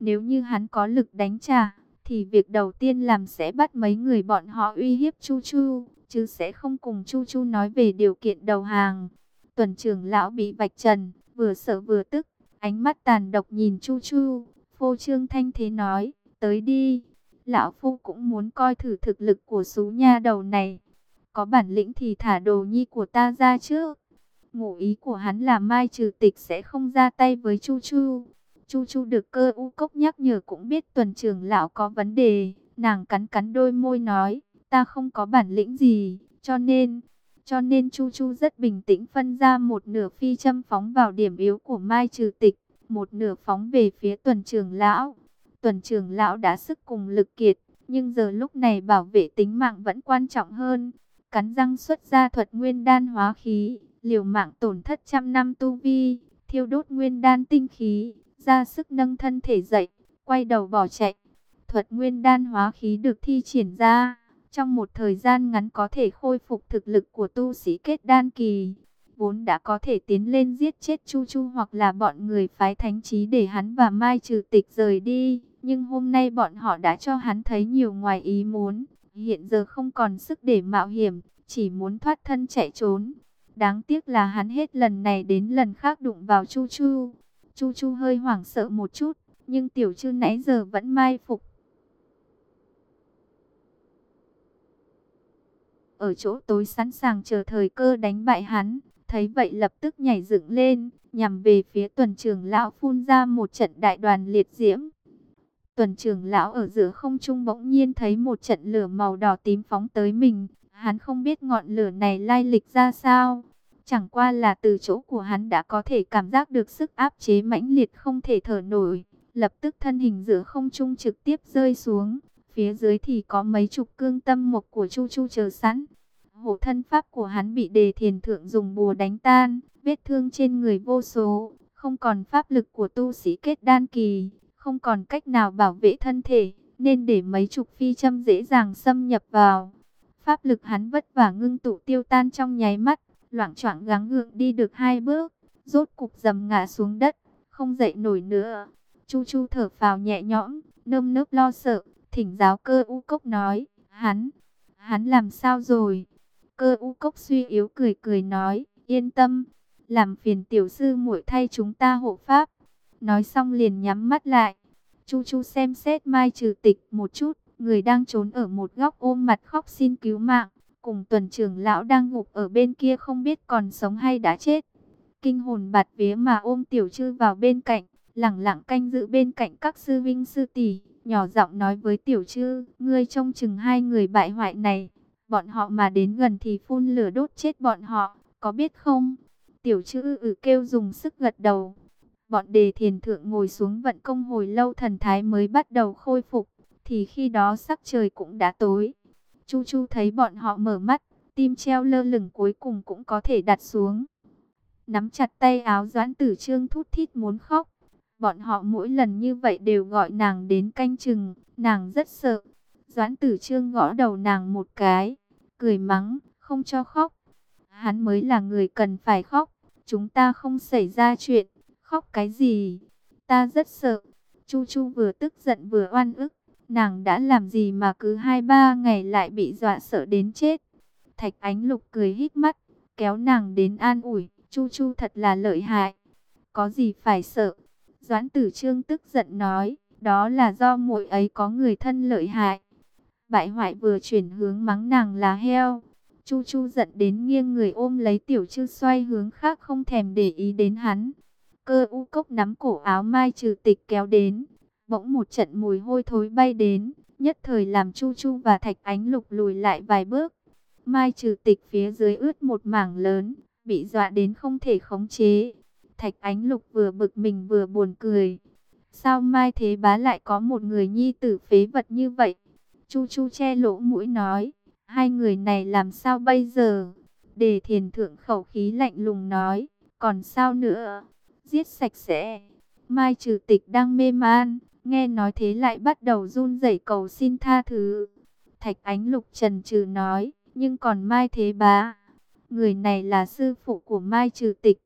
Nếu như hắn có lực đánh trả, thì việc đầu tiên làm sẽ bắt mấy người bọn họ uy hiếp Chu Chu, chứ sẽ không cùng Chu Chu nói về điều kiện đầu hàng. Tuần trưởng lão bị vạch trần, vừa sợ vừa tức, ánh mắt tàn độc nhìn Chu Chu, phô trương thanh thế nói, tới đi. Lão Phu cũng muốn coi thử thực lực của số nha đầu này. Có bản lĩnh thì thả đồ nhi của ta ra trước. Ngụ ý của hắn là Mai Trừ Tịch sẽ không ra tay với Chu Chu. Chu Chu được cơ u cốc nhắc nhở cũng biết tuần trưởng lão có vấn đề. Nàng cắn cắn đôi môi nói, ta không có bản lĩnh gì, cho nên... Cho nên Chu Chu rất bình tĩnh phân ra một nửa phi châm phóng vào điểm yếu của Mai Trừ Tịch, một nửa phóng về phía tuần trưởng lão. Tuần trưởng lão đã sức cùng lực kiệt, nhưng giờ lúc này bảo vệ tính mạng vẫn quan trọng hơn. Cắn răng xuất ra thuật nguyên đan hóa khí, liều mạng tổn thất trăm năm tu vi, thiêu đốt nguyên đan tinh khí, ra sức nâng thân thể dậy, quay đầu bỏ chạy. Thuật nguyên đan hóa khí được thi triển ra, trong một thời gian ngắn có thể khôi phục thực lực của tu sĩ kết đan kỳ. Vốn đã có thể tiến lên giết chết Chu Chu hoặc là bọn người phái thánh trí để hắn và Mai trừ tịch rời đi. Nhưng hôm nay bọn họ đã cho hắn thấy nhiều ngoài ý muốn. Hiện giờ không còn sức để mạo hiểm, chỉ muốn thoát thân chạy trốn. Đáng tiếc là hắn hết lần này đến lần khác đụng vào Chu Chu. Chu Chu hơi hoảng sợ một chút, nhưng tiểu chư nãy giờ vẫn mai phục. Ở chỗ tối sẵn sàng chờ thời cơ đánh bại hắn, thấy vậy lập tức nhảy dựng lên, nhằm về phía tuần trưởng lão phun ra một trận đại đoàn liệt diễm. Tuần trưởng lão ở giữa không trung bỗng nhiên thấy một trận lửa màu đỏ tím phóng tới mình, hắn không biết ngọn lửa này lai lịch ra sao. Chẳng qua là từ chỗ của hắn đã có thể cảm giác được sức áp chế mãnh liệt không thể thở nổi. Lập tức thân hình giữa không trung trực tiếp rơi xuống. Phía dưới thì có mấy chục cương tâm mộc của Chu Chu chờ sẵn. Hộ thân pháp của hắn bị đề thiền thượng dùng bùa đánh tan. Vết thương trên người vô số. Không còn pháp lực của tu sĩ kết đan kỳ. Không còn cách nào bảo vệ thân thể. Nên để mấy chục phi châm dễ dàng xâm nhập vào. Pháp lực hắn vất vả ngưng tụ tiêu tan trong nháy mắt loạn choạng gắng gượng đi được hai bước, rốt cục dầm ngã xuống đất, không dậy nổi nữa. Chu Chu thở phào nhẹ nhõm, nơm nớp lo sợ, thỉnh giáo cơ u cốc nói, hắn, hắn làm sao rồi? Cơ u cốc suy yếu cười cười nói, yên tâm, làm phiền tiểu sư muội thay chúng ta hộ pháp. Nói xong liền nhắm mắt lại. Chu Chu xem xét Mai Trừ Tịch một chút, người đang trốn ở một góc ôm mặt khóc xin cứu mạng cùng tuần trưởng lão đang ngục ở bên kia không biết còn sống hay đã chết. Kinh hồn bạt vía mà ôm tiểu trư vào bên cạnh, lặng lặng canh giữ bên cạnh các sư vinh sư tỷ, nhỏ giọng nói với tiểu trư, ngươi trông chừng hai người bại hoại này, bọn họ mà đến gần thì phun lửa đốt chết bọn họ, có biết không? Tiểu trư ư ừ kêu dùng sức gật đầu. Bọn đề thiền thượng ngồi xuống vận công hồi lâu thần thái mới bắt đầu khôi phục, thì khi đó sắc trời cũng đã tối. Chu Chu thấy bọn họ mở mắt, tim treo lơ lửng cuối cùng cũng có thể đặt xuống. Nắm chặt tay áo Doãn Tử Trương thút thít muốn khóc. Bọn họ mỗi lần như vậy đều gọi nàng đến canh chừng, nàng rất sợ. Doãn Tử Trương gõ đầu nàng một cái, cười mắng, không cho khóc. Hắn mới là người cần phải khóc, chúng ta không xảy ra chuyện, khóc cái gì? Ta rất sợ. Chu Chu vừa tức giận vừa oan ức. Nàng đã làm gì mà cứ hai ba ngày lại bị dọa sợ đến chết. Thạch ánh lục cười hít mắt, kéo nàng đến an ủi. Chu chu thật là lợi hại. Có gì phải sợ. Doãn tử trương tức giận nói. Đó là do muội ấy có người thân lợi hại. Bại hoại vừa chuyển hướng mắng nàng là heo. Chu chu giận đến nghiêng người ôm lấy tiểu chư xoay hướng khác không thèm để ý đến hắn. Cơ u cốc nắm cổ áo mai trừ tịch kéo đến. Bỗng một trận mùi hôi thối bay đến, nhất thời làm Chu Chu và Thạch Ánh Lục lùi lại vài bước. Mai trừ tịch phía dưới ướt một mảng lớn, bị dọa đến không thể khống chế. Thạch Ánh Lục vừa bực mình vừa buồn cười. Sao Mai Thế Bá lại có một người nhi tử phế vật như vậy? Chu Chu che lỗ mũi nói, hai người này làm sao bây giờ? Đề thiền thượng khẩu khí lạnh lùng nói, còn sao nữa? Giết sạch sẽ. Mai trừ tịch đang mê man, Nghe nói thế lại bắt đầu run rẩy cầu xin tha thứ. Thạch Ánh Lục trần trừ nói, nhưng còn Mai Thế Bá. Người này là sư phụ của Mai Trừ Tịch,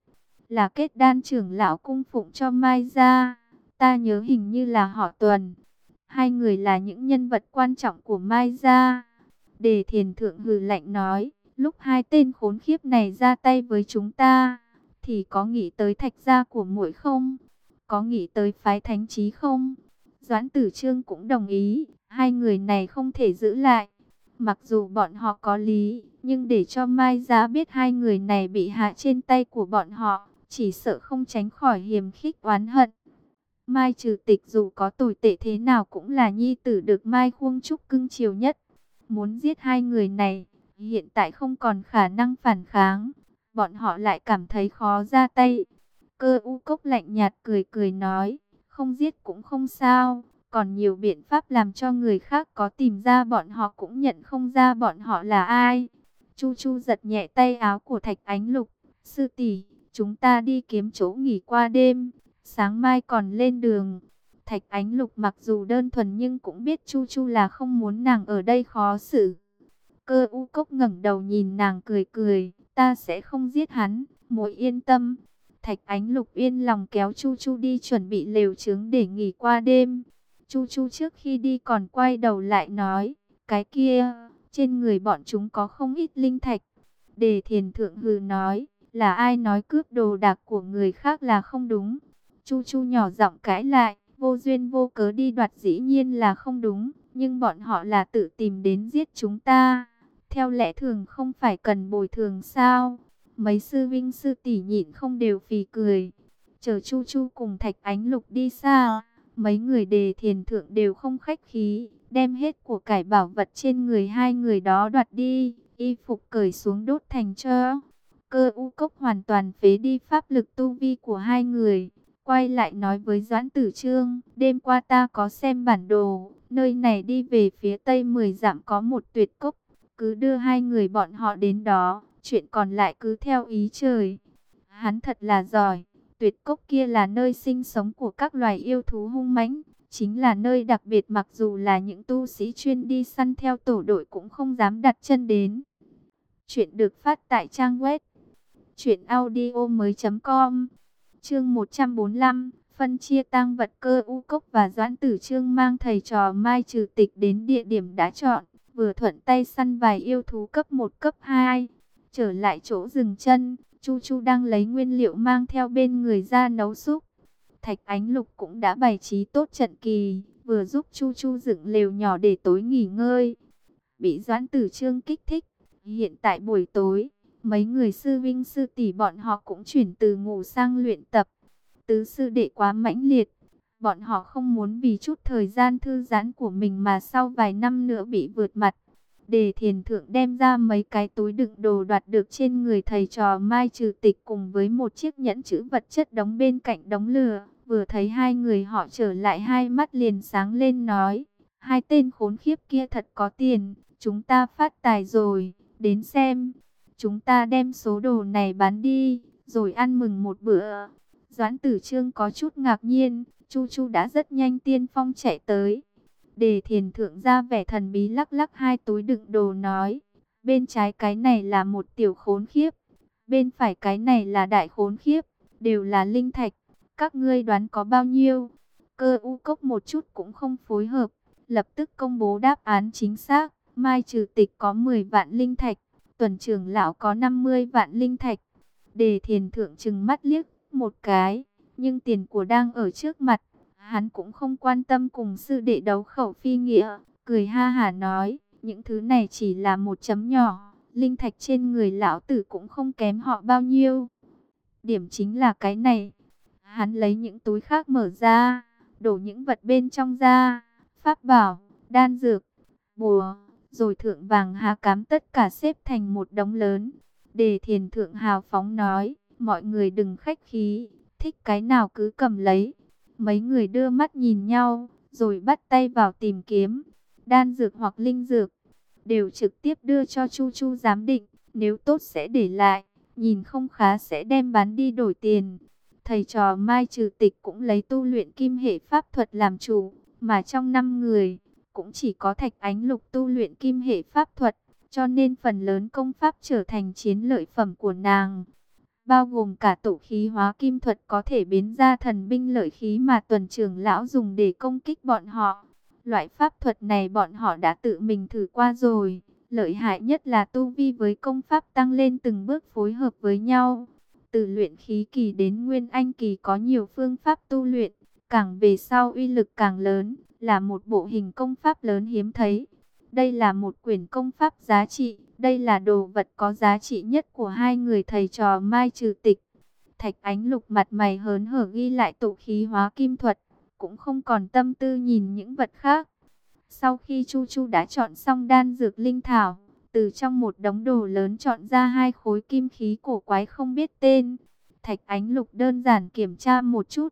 là kết đan trưởng lão cung phụng cho Mai gia. ta nhớ hình như là họ Tuần. Hai người là những nhân vật quan trọng của Mai Gia. Đề thiền thượng hừ lạnh nói, lúc hai tên khốn khiếp này ra tay với chúng ta, thì có nghĩ tới thạch gia của muội không? Có nghĩ tới phái thánh trí không? Doãn tử trương cũng đồng ý, hai người này không thể giữ lại. Mặc dù bọn họ có lý, nhưng để cho Mai Giá biết hai người này bị hạ trên tay của bọn họ, chỉ sợ không tránh khỏi hiềm khích oán hận. Mai trừ tịch dù có tồi tệ thế nào cũng là nhi tử được Mai Khuông Trúc cưng chiều nhất. Muốn giết hai người này, hiện tại không còn khả năng phản kháng. Bọn họ lại cảm thấy khó ra tay. Cơ u cốc lạnh nhạt cười cười nói, không giết cũng không sao. Còn nhiều biện pháp làm cho người khác có tìm ra bọn họ cũng nhận không ra bọn họ là ai. Chu Chu giật nhẹ tay áo của Thạch Ánh Lục. Sư tỷ, chúng ta đi kiếm chỗ nghỉ qua đêm. Sáng mai còn lên đường. Thạch Ánh Lục mặc dù đơn thuần nhưng cũng biết Chu Chu là không muốn nàng ở đây khó xử. Cơ u cốc ngẩng đầu nhìn nàng cười cười. Ta sẽ không giết hắn, muội yên tâm. Thạch Ánh Lục yên lòng kéo Chu Chu đi chuẩn bị lều trướng để nghỉ qua đêm. Chu Chu trước khi đi còn quay đầu lại nói, cái kia, trên người bọn chúng có không ít linh thạch. Đề thiền thượng hừ nói, là ai nói cướp đồ đạc của người khác là không đúng. Chu Chu nhỏ giọng cãi lại, vô duyên vô cớ đi đoạt dĩ nhiên là không đúng, nhưng bọn họ là tự tìm đến giết chúng ta. Theo lẽ thường không phải cần bồi thường sao? Mấy sư vinh sư tỷ nhịn không đều phì cười. Chờ Chu Chu cùng Thạch Ánh Lục đi xa, mấy người đề thiền thượng đều không khách khí, đem hết của cải bảo vật trên người hai người đó đoạt đi, y phục cởi xuống đốt thành cho. Cơ u cốc hoàn toàn phế đi pháp lực tu vi của hai người. Quay lại nói với Doãn Tử Trương, đêm qua ta có xem bản đồ, nơi này đi về phía tây 10 dặm có một tuyệt cốc, cứ đưa hai người bọn họ đến đó, chuyện còn lại cứ theo ý trời. Hắn thật là giỏi, tuyệt cốc kia là nơi sinh sống của các loài yêu thú hung mãnh, chính là nơi đặc biệt mặc dù là những tu sĩ chuyên đi săn theo tổ đội cũng không dám đặt chân đến. Chuyện được phát tại trang web truyệnaudiomoi.com. Chương 145, phân chia tang vật cơ u cốc và Doãn Tử Trương mang thầy trò Mai Trừ Tịch đến địa điểm đã chọn, vừa thuận tay săn vài yêu thú cấp 1 cấp 2. Trở lại chỗ dừng chân, Chu Chu đang lấy nguyên liệu mang theo bên người ra nấu súp. Thạch Ánh Lục cũng đã bày trí tốt trận kỳ, vừa giúp Chu Chu dựng lều nhỏ để tối nghỉ ngơi. Bị Doãn Tử Trương kích thích, hiện tại buổi tối, mấy người sư vinh sư tỷ bọn họ cũng chuyển từ ngủ sang luyện tập. Tứ sư đệ quá mãnh liệt, bọn họ không muốn vì chút thời gian thư giãn của mình mà sau vài năm nữa bị vượt mặt. Đề thiền thượng đem ra mấy cái túi đựng đồ đoạt được trên người thầy trò Mai Trừ Tịch cùng với một chiếc nhẫn chữ vật chất đóng bên cạnh đống lửa. Vừa thấy hai người họ trở lại hai mắt liền sáng lên nói, hai tên khốn khiếp kia thật có tiền, chúng ta phát tài rồi, đến xem. Chúng ta đem số đồ này bán đi, rồi ăn mừng một bữa. Doãn tử trương có chút ngạc nhiên, Chu Chu đã rất nhanh tiên phong chạy tới. Đề thiền thượng ra vẻ thần bí lắc lắc hai túi đựng đồ nói. Bên trái cái này là một tiểu khốn khiếp. Bên phải cái này là đại khốn khiếp. Đều là linh thạch. Các ngươi đoán có bao nhiêu? Cơ u cốc một chút cũng không phối hợp. Lập tức công bố đáp án chính xác. Mai trừ tịch có 10 vạn linh thạch. Tuần trưởng lão có 50 vạn linh thạch. Đề thiền thượng trừng mắt liếc một cái. Nhưng tiền của đang ở trước mặt Hắn cũng không quan tâm cùng sư đệ đấu khẩu phi nghĩa, cười ha hà nói, những thứ này chỉ là một chấm nhỏ, linh thạch trên người lão tử cũng không kém họ bao nhiêu. Điểm chính là cái này, hắn lấy những túi khác mở ra, đổ những vật bên trong ra, pháp bảo, đan dược, bùa, rồi thượng vàng hà cám tất cả xếp thành một đống lớn. Đề thiền thượng hào phóng nói, mọi người đừng khách khí, thích cái nào cứ cầm lấy. Mấy người đưa mắt nhìn nhau, rồi bắt tay vào tìm kiếm. Đan dược hoặc linh dược, đều trực tiếp đưa cho Chu Chu giám định. Nếu tốt sẽ để lại, nhìn không khá sẽ đem bán đi đổi tiền. Thầy trò Mai Trừ Tịch cũng lấy tu luyện kim hệ pháp thuật làm chủ, mà trong năm người, cũng chỉ có Thạch Ánh Lục tu luyện kim hệ pháp thuật, cho nên phần lớn công pháp trở thành chiến lợi phẩm của nàng bao gồm cả tổ khí hóa kim thuật có thể biến ra thần binh lợi khí mà tuần trưởng lão dùng để công kích bọn họ. Loại pháp thuật này bọn họ đã tự mình thử qua rồi. Lợi hại nhất là tu vi với công pháp tăng lên từng bước phối hợp với nhau. Từ luyện khí kỳ đến nguyên anh kỳ có nhiều phương pháp tu luyện, càng về sau uy lực càng lớn, là một bộ hình công pháp lớn hiếm thấy. Đây là một quyển công pháp giá trị, đây là đồ vật có giá trị nhất của hai người thầy trò Mai Trừ Tịch. Thạch Ánh Lục mặt mày hớn hở ghi lại tụ khí hóa kim thuật, cũng không còn tâm tư nhìn những vật khác. Sau khi Chu Chu đã chọn xong đan dược linh thảo, từ trong một đống đồ lớn chọn ra hai khối kim khí cổ quái không biết tên. Thạch Ánh Lục đơn giản kiểm tra một chút.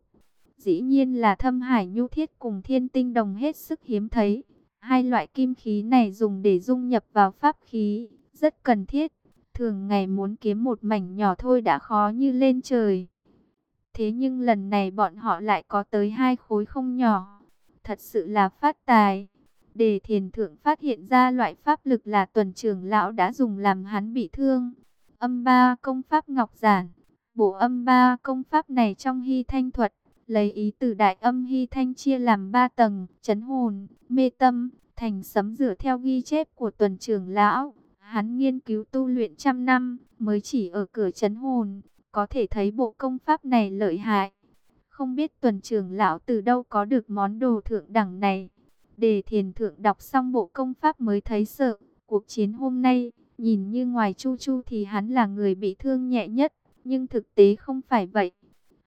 Dĩ nhiên là thâm hải nhu thiết cùng thiên tinh đồng hết sức hiếm thấy. Hai loại kim khí này dùng để dung nhập vào pháp khí, rất cần thiết. Thường ngày muốn kiếm một mảnh nhỏ thôi đã khó như lên trời. Thế nhưng lần này bọn họ lại có tới hai khối không nhỏ. Thật sự là phát tài. để thiền thượng phát hiện ra loại pháp lực là tuần trưởng lão đã dùng làm hắn bị thương. Âm ba công pháp ngọc giản. Bộ âm ba công pháp này trong hy thanh thuật, lấy ý từ đại âm hy thanh chia làm ba tầng, chấn hồn, mê tâm, thành sấm rửa theo ghi chép của tuần trưởng lão. Hắn nghiên cứu tu luyện trăm năm, mới chỉ ở cửa chấn hồn, có thể thấy bộ công pháp này lợi hại. Không biết tuần trưởng lão từ đâu có được món đồ thượng đẳng này. Đề thiền thượng đọc xong bộ công pháp mới thấy sợ. Cuộc chiến hôm nay, nhìn như ngoài chu chu thì hắn là người bị thương nhẹ nhất. Nhưng thực tế không phải vậy.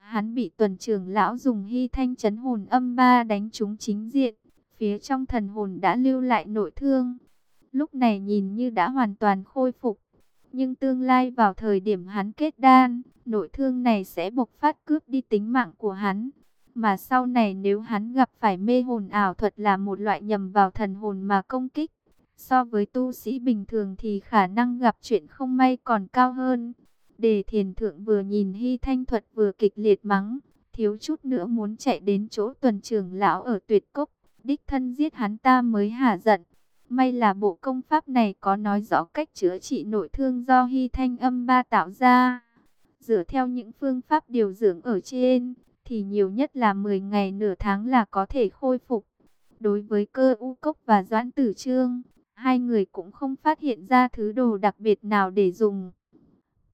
Hắn bị tuần trưởng lão dùng hy thanh chấn hồn âm ba đánh trúng chính diện. Phía trong thần hồn đã lưu lại nội thương. Lúc này nhìn như đã hoàn toàn khôi phục. Nhưng tương lai vào thời điểm hắn kết đan, nội thương này sẽ bộc phát cướp đi tính mạng của hắn. Mà sau này nếu hắn gặp phải mê hồn ảo thuật là một loại nhầm vào thần hồn mà công kích. So với tu sĩ bình thường thì khả năng gặp chuyện không may còn cao hơn. Đề thiền thượng vừa nhìn hy thanh thuật vừa kịch liệt mắng. Thiếu chút nữa muốn chạy đến chỗ tuần trưởng lão ở tuyệt cốc. Đích thân giết hắn ta mới hả giận. May là bộ công pháp này có nói rõ cách chữa trị nội thương do hy thanh âm ba tạo ra. Dựa theo những phương pháp điều dưỡng ở trên, thì nhiều nhất là 10 ngày nửa tháng là có thể khôi phục. Đối với cơ u cốc và doãn tử trương, hai người cũng không phát hiện ra thứ đồ đặc biệt nào để dùng.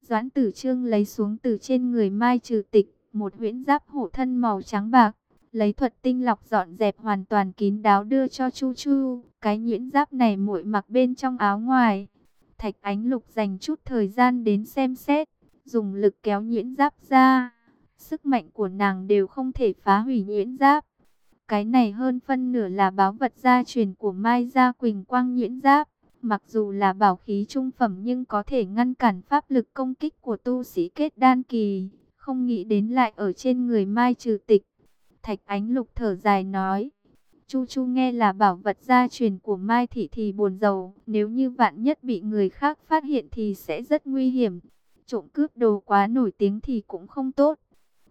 Doãn tử trương lấy xuống từ trên người mai trừ tịch, một huyễn giáp hổ thân màu trắng bạc, lấy thuật tinh lọc dọn dẹp hoàn toàn kín đáo đưa cho Chu Chu. Cái nhuyễn giáp này muội mặc bên trong áo ngoài. Thạch Ánh Lục dành chút thời gian đến xem xét, dùng lực kéo nhuyễn giáp ra. Sức mạnh của nàng đều không thể phá hủy nhuyễn giáp. Cái này hơn phân nửa là báo vật gia truyền của Mai Gia Quỳnh Quang nhuyễn giáp. Mặc dù là bảo khí trung phẩm nhưng có thể ngăn cản pháp lực công kích của tu sĩ kết đan kỳ. Không nghĩ đến lại ở trên người Mai trừ tịch. Thạch Ánh Lục thở dài nói. Chu Chu nghe là bảo vật gia truyền của Mai Thị thì buồn giàu. Nếu như vạn nhất bị người khác phát hiện thì sẽ rất nguy hiểm. Trộm cướp đồ quá nổi tiếng thì cũng không tốt.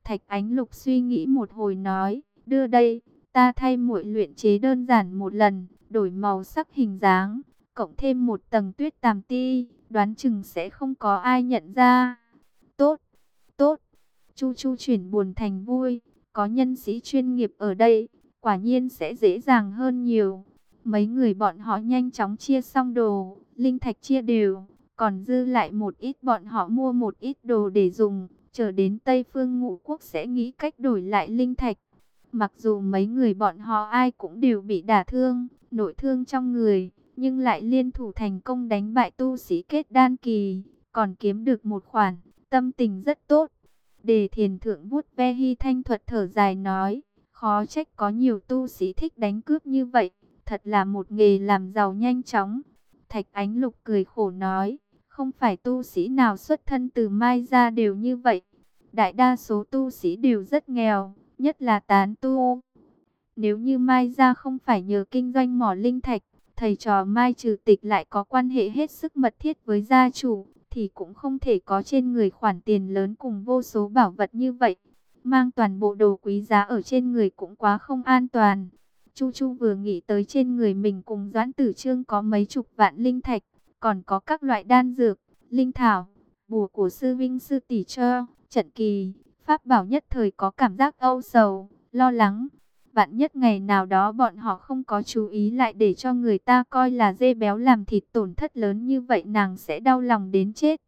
Thạch Ánh Lục suy nghĩ một hồi nói, đưa đây, ta thay muội luyện chế đơn giản một lần, đổi màu sắc hình dáng, cộng thêm một tầng tuyết tàm ti, đoán chừng sẽ không có ai nhận ra. Tốt, tốt, Chu Chu chuyển buồn thành vui, có nhân sĩ chuyên nghiệp ở đây, quả nhiên sẽ dễ dàng hơn nhiều. Mấy người bọn họ nhanh chóng chia xong đồ, linh thạch chia đều, còn dư lại một ít bọn họ mua một ít đồ để dùng chờ đến Tây Phương Ngũ Quốc sẽ nghĩ cách đổi lại linh thạch. Mặc dù mấy người bọn họ ai cũng đều bị đả thương, nội thương trong người, nhưng lại liên thủ thành công đánh bại tu sĩ kết đan kỳ, còn kiếm được một khoản, tâm tình rất tốt. Đề thiền thượng vuốt ve hy thanh thuật thở dài nói, khó trách có nhiều tu sĩ thích đánh cướp như vậy, thật là một nghề làm giàu nhanh chóng. Thạch ánh lục cười khổ nói, không phải tu sĩ nào xuất thân từ Mai ra đều như vậy. Đại đa số tu sĩ đều rất nghèo, nhất là tán tu. Nếu như Mai ra không phải nhờ kinh doanh mỏ linh thạch, thầy trò Mai trừ tịch lại có quan hệ hết sức mật thiết với gia chủ, thì cũng không thể có trên người khoản tiền lớn cùng vô số bảo vật như vậy. Mang toàn bộ đồ quý giá ở trên người cũng quá không an toàn. Chu Chu vừa nghĩ tới trên người mình cùng Doãn Tử Trương có mấy chục vạn linh thạch, còn có các loại đan dược, linh thảo, bùa của sư vinh sư tỷ cho, trận kỳ, pháp bảo nhất thời có cảm giác âu sầu, lo lắng. Vạn nhất ngày nào đó bọn họ không có chú ý lại để cho người ta coi là dê béo làm thịt tổn thất lớn như vậy nàng sẽ đau lòng đến chết.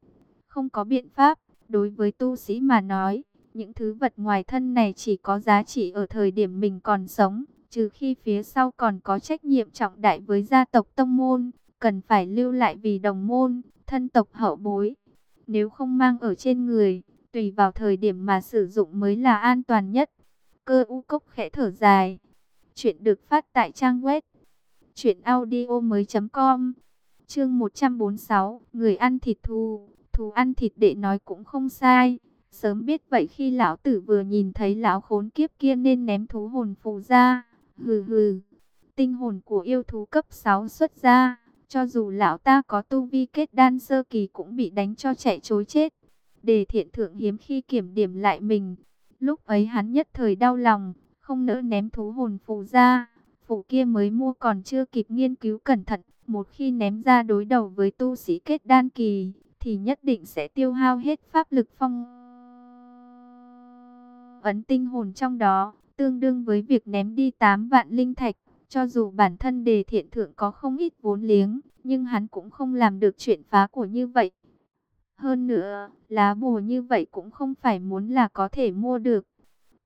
Không có biện pháp, đối với tu sĩ mà nói, những thứ vật ngoài thân này chỉ có giá trị ở thời điểm mình còn sống, trừ khi phía sau còn có trách nhiệm trọng đại với gia tộc tông môn, cần phải lưu lại vì đồng môn, thân tộc hậu bối. Nếu không mang ở trên người, tùy vào thời điểm mà sử dụng mới là an toàn nhất. Cơ u cốc khẽ thở dài. Chuyện được phát tại trang web truyệnaudiomoi.com. Chương 146, người ăn thịt thù, thù ăn thịt để nói cũng không sai. Sớm biết vậy khi lão tử vừa nhìn thấy lão khốn kiếp kia nên ném thú hồn phù ra. Hừ hừ. Tinh hồn của yêu thú cấp 6 xuất ra, cho dù lão ta có tu vi kết đan sơ kỳ cũng bị đánh cho chạy chối chết. Đề thiện thượng hiếm khi kiểm điểm lại mình, Lúc ấy hắn nhất thời đau lòng, không nỡ ném thú hồn phù ra. Phù kia mới mua còn chưa kịp nghiên cứu cẩn thận. Một khi ném ra đối đầu với tu sĩ kết đan kỳ, thì nhất định sẽ tiêu hao hết pháp lực phong. Ấn tinh hồn trong đó, tương đương với việc ném đi 8 vạn linh thạch. Cho dù bản thân đề thiện thượng có không ít vốn liếng, nhưng hắn cũng không làm được chuyện phá của như vậy. Hơn nữa, lá bùa như vậy cũng không phải muốn là có thể mua được.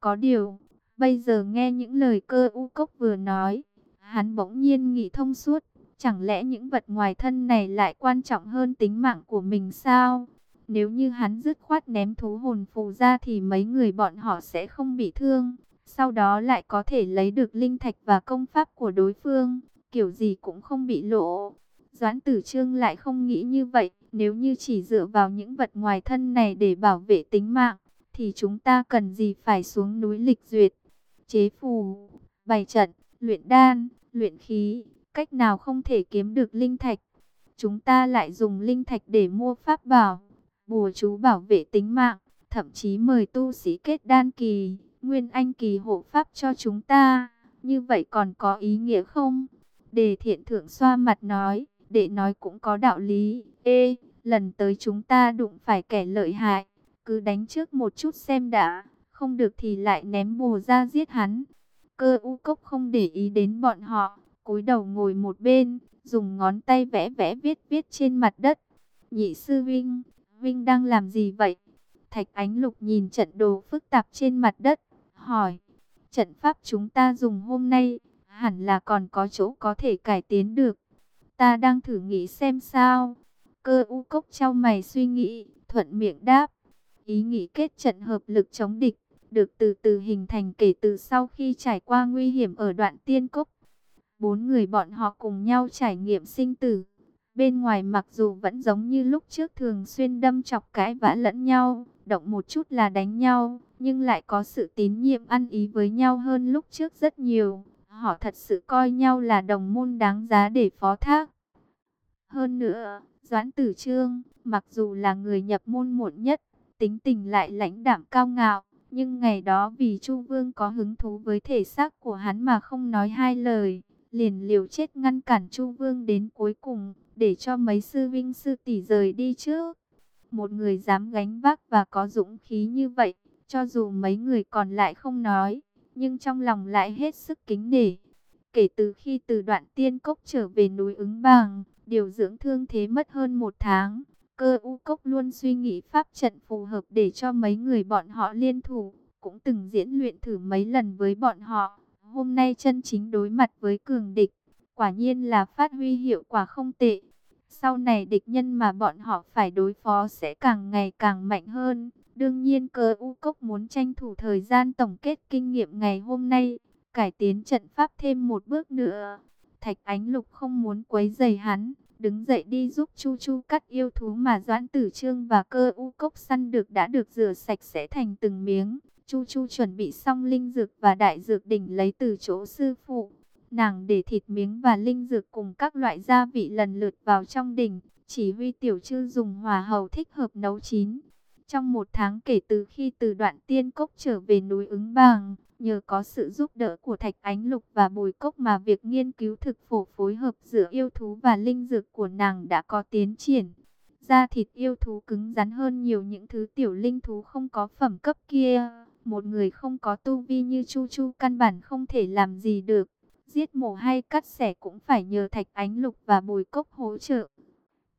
Có điều, bây giờ nghe những lời cơ u cốc vừa nói, hắn bỗng nhiên nghĩ thông suốt. Chẳng lẽ những vật ngoài thân này lại quan trọng hơn tính mạng của mình sao? Nếu như hắn dứt khoát ném thú hồn phù ra thì mấy người bọn họ sẽ không bị thương. Sau đó lại có thể lấy được linh thạch và công pháp của đối phương. Kiểu gì cũng không bị lộ. Doãn tử trương lại không nghĩ như vậy. Nếu như chỉ dựa vào những vật ngoài thân này để bảo vệ tính mạng, thì chúng ta cần gì phải xuống núi lịch duyệt, chế phù, bày trận, luyện đan, luyện khí, cách nào không thể kiếm được linh thạch. Chúng ta lại dùng linh thạch để mua pháp bảo, bùa chú bảo vệ tính mạng, thậm chí mời tu sĩ kết đan kỳ, nguyên anh kỳ hộ pháp cho chúng ta. Như vậy còn có ý nghĩa không? Đề thiện thượng xoa mặt nói, để nói cũng có đạo lý. Ê, lần tới chúng ta đụng phải kẻ lợi hại, cứ đánh trước một chút xem đã, không được thì lại ném bùa ra giết hắn. Cơ u cốc không để ý đến bọn họ, cúi đầu ngồi một bên, dùng ngón tay vẽ vẽ viết viết trên mặt đất. Nhị sư Vinh, Vinh đang làm gì vậy? Thạch Ánh Lục nhìn trận đồ phức tạp trên mặt đất, hỏi. Trận pháp chúng ta dùng hôm nay, hẳn là còn có chỗ có thể cải tiến được. Ta đang thử nghĩ xem sao. Cơ u cốc trao mày suy nghĩ, thuận miệng đáp. Ý nghĩ kết trận hợp lực chống địch, được từ từ hình thành kể từ sau khi trải qua nguy hiểm ở đoạn tiên cốc. Bốn người bọn họ cùng nhau trải nghiệm sinh tử. Bên ngoài mặc dù vẫn giống như lúc trước thường xuyên đâm chọc cãi vã lẫn nhau, động một chút là đánh nhau, nhưng lại có sự tín nhiệm ăn ý với nhau hơn lúc trước rất nhiều. Họ thật sự coi nhau là đồng môn đáng giá để phó thác. Hơn nữa, Doãn Tử Trương, mặc dù là người nhập môn muộn nhất, tính tình lại lãnh đạm cao ngạo, nhưng ngày đó vì Chu Vương có hứng thú với thể xác của hắn mà không nói hai lời, liền liều chết ngăn cản Chu Vương đến cuối cùng, để cho mấy sư vinh sư tỷ rời đi trước. Một người dám gánh vác và có dũng khí như vậy, cho dù mấy người còn lại không nói, nhưng trong lòng lại hết sức kính nể. Kể từ khi từ đoạn tiên cốc trở về núi ứng bàng, điều dưỡng thương thế mất hơn một tháng. Cơ u cốc luôn suy nghĩ pháp trận phù hợp để cho mấy người bọn họ liên thủ, cũng từng diễn luyện thử mấy lần với bọn họ. Hôm nay chân chính đối mặt với cường địch, quả nhiên là phát huy hiệu quả không tệ. Sau này địch nhân mà bọn họ phải đối phó sẽ càng ngày càng mạnh hơn. Đương nhiên cơ u cốc muốn tranh thủ thời gian tổng kết kinh nghiệm ngày hôm nay, cải tiến trận pháp thêm một bước nữa. Thạch Ánh Lục không muốn quấy rầy hắn, đứng dậy đi giúp Chu Chu cắt yêu thú mà Doãn Tử Trương và cơ u cốc săn được đã được rửa sạch sẽ thành từng miếng. Chu Chu chuẩn bị xong linh dược và đại dược đỉnh lấy từ chỗ sư phụ. Nàng để thịt miếng và linh dược cùng các loại gia vị lần lượt vào trong đỉnh, chỉ huy tiểu chư dùng hòa hầu thích hợp nấu chín. Trong một tháng kể từ khi từ đoạn tiên cốc trở về núi ứng bàng, Nhờ có sự giúp đỡ của Thạch Ánh Lục và Bùi Cốc mà việc nghiên cứu thực phổ phối hợp giữa yêu thú và linh dược của nàng đã có tiến triển. Da thịt yêu thú cứng rắn hơn nhiều những thứ tiểu linh thú không có phẩm cấp kia. Một người không có tu vi như Chu Chu căn bản không thể làm gì được. Giết mổ hay cắt xẻ cũng phải nhờ thạch ánh lục và bùi cốc hỗ trợ.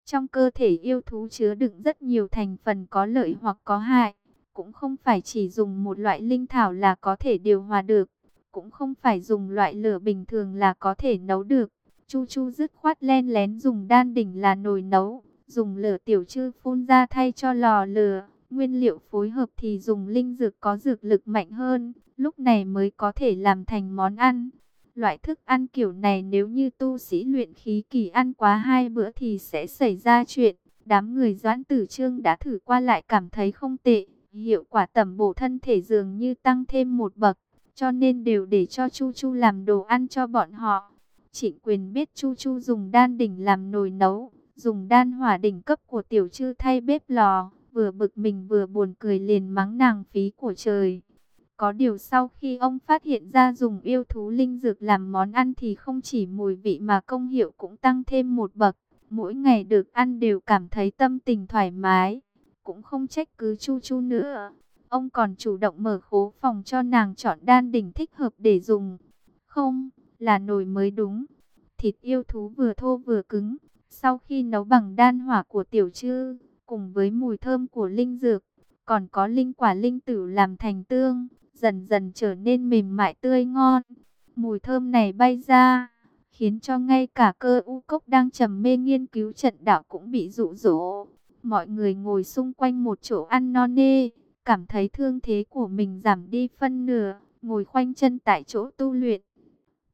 Trong cơ thể yêu thú chứa đựng rất nhiều thành phần có lợi hoặc có hại. Cũng không phải chỉ dùng một loại linh thảo là có thể điều hòa được. Cũng không phải dùng loại lửa bình thường là có thể nấu được. Chu Chu dứt khoát len lén dùng đan đỉnh là nồi nấu. Dùng lửa tiểu chư phun ra thay cho lò lửa. Nguyên liệu phối hợp thì dùng linh dược có dược lực mạnh hơn. Lúc này mới có thể làm thành món ăn. Loại thức ăn kiểu này nếu như tu sĩ luyện khí kỳ ăn quá hai bữa thì sẽ xảy ra chuyện. Đám người doãn tử trương đã thử qua lại cảm thấy không tệ. Hiệu quả tẩm bổ thân thể dường như tăng thêm một bậc. Cho nên đều để cho Chu Chu làm đồ ăn cho bọn họ. Trịnh quyền biết Chu Chu dùng đan đỉnh làm nồi nấu. Dùng đan hỏa đỉnh cấp của tiểu chư thay bếp lò. Vừa bực mình vừa buồn cười liền mắng nàng phí của trời. Có điều sau khi ông phát hiện ra dùng yêu thú linh dược làm món ăn thì không chỉ mùi vị mà công hiệu cũng tăng thêm một bậc. Mỗi ngày được ăn đều cảm thấy tâm tình thoải mái. Cũng không trách cứ chu chu nữa. Ông còn chủ động mở khố phòng cho nàng chọn đan đỉnh thích hợp để dùng. Không, là nồi mới đúng. Thịt yêu thú vừa thô vừa cứng. Sau khi nấu bằng đan hỏa của tiểu chư, cùng với mùi thơm của linh dược, còn có linh quả linh tử làm thành tương, dần dần trở nên mềm mại tươi ngon. Mùi thơm này bay ra, khiến cho ngay cả cơ u cốc đang trầm mê nghiên cứu trận đạo cũng bị dụ dỗ. Mọi người ngồi xung quanh một chỗ ăn non nê, cảm thấy thương thế của mình giảm đi phân nửa, ngồi khoanh chân tại chỗ tu luyện.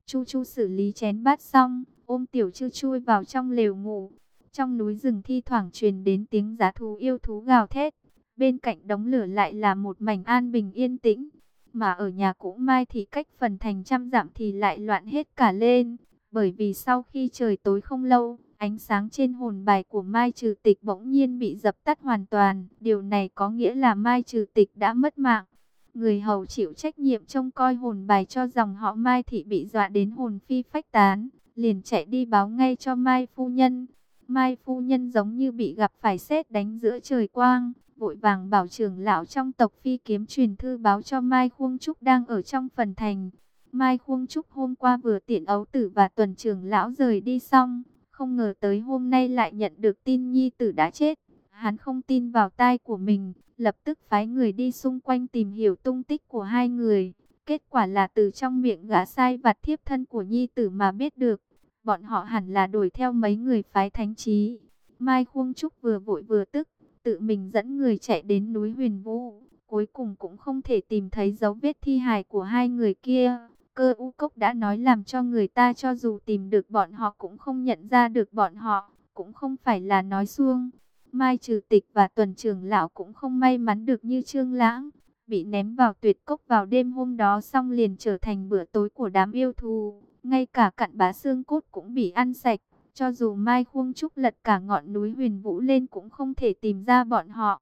Chu Chu xử lý chén bát xong, ôm tiểu chư chui vào trong lều ngủ. Trong núi rừng thi thoảng truyền đến tiếng giá thú yêu thú gào thét. Bên cạnh đống lửa lại là một mảnh an bình yên tĩnh. Mà ở nhà cũ Mai thì cách phần thành trăm dặm thì lại loạn hết cả lên. Bởi vì sau khi trời tối không lâu, ánh sáng trên hồn bài của Mai Trừ Tịch bỗng nhiên bị dập tắt hoàn toàn. Điều này có nghĩa là Mai Trừ Tịch đã mất mạng. Người hầu chịu trách nhiệm trông coi hồn bài cho dòng họ Mai thị bị dọa đến hồn phi phách tán, liền chạy đi báo ngay cho Mai phu nhân. Mai phu nhân giống như bị gặp phải sét đánh giữa trời quang, vội vàng bảo trưởng lão trong tộc phi kiếm truyền thư báo cho Mai Khuông Trúc đang ở trong phần thành. Mai Khuông Trúc hôm qua vừa tiện ấu tử và tuần trưởng lão rời đi xong, không ngờ tới hôm nay lại nhận được tin nhi tử đã chết. Hắn không tin vào tai của mình, lập tức phái người đi xung quanh tìm hiểu tung tích của hai người. Kết quả là từ trong miệng gã sai vặt thiếp thân của nhi tử mà biết được. Bọn họ hẳn là đuổi theo mấy người phái thánh trí. Mai Khuông Trúc vừa vội vừa tức, tự mình dẫn người chạy đến núi Huyền Vũ. Cuối cùng cũng không thể tìm thấy dấu vết thi hài của hai người kia. Cơ u cốc đã nói làm cho người ta cho dù tìm được bọn họ cũng không nhận ra được bọn họ. Cũng không phải là nói xuông. Mai Trừ Tịch và Tuần trưởng Lão cũng không may mắn được như Trương Lãng. Bị ném vào tuyệt cốc vào đêm hôm đó xong liền trở thành bữa tối của đám yêu thù. Ngay cả cặn bá xương cốt cũng bị ăn sạch. Cho dù Mai Khuông Trúc lật cả ngọn núi huyền vũ lên cũng không thể tìm ra bọn họ.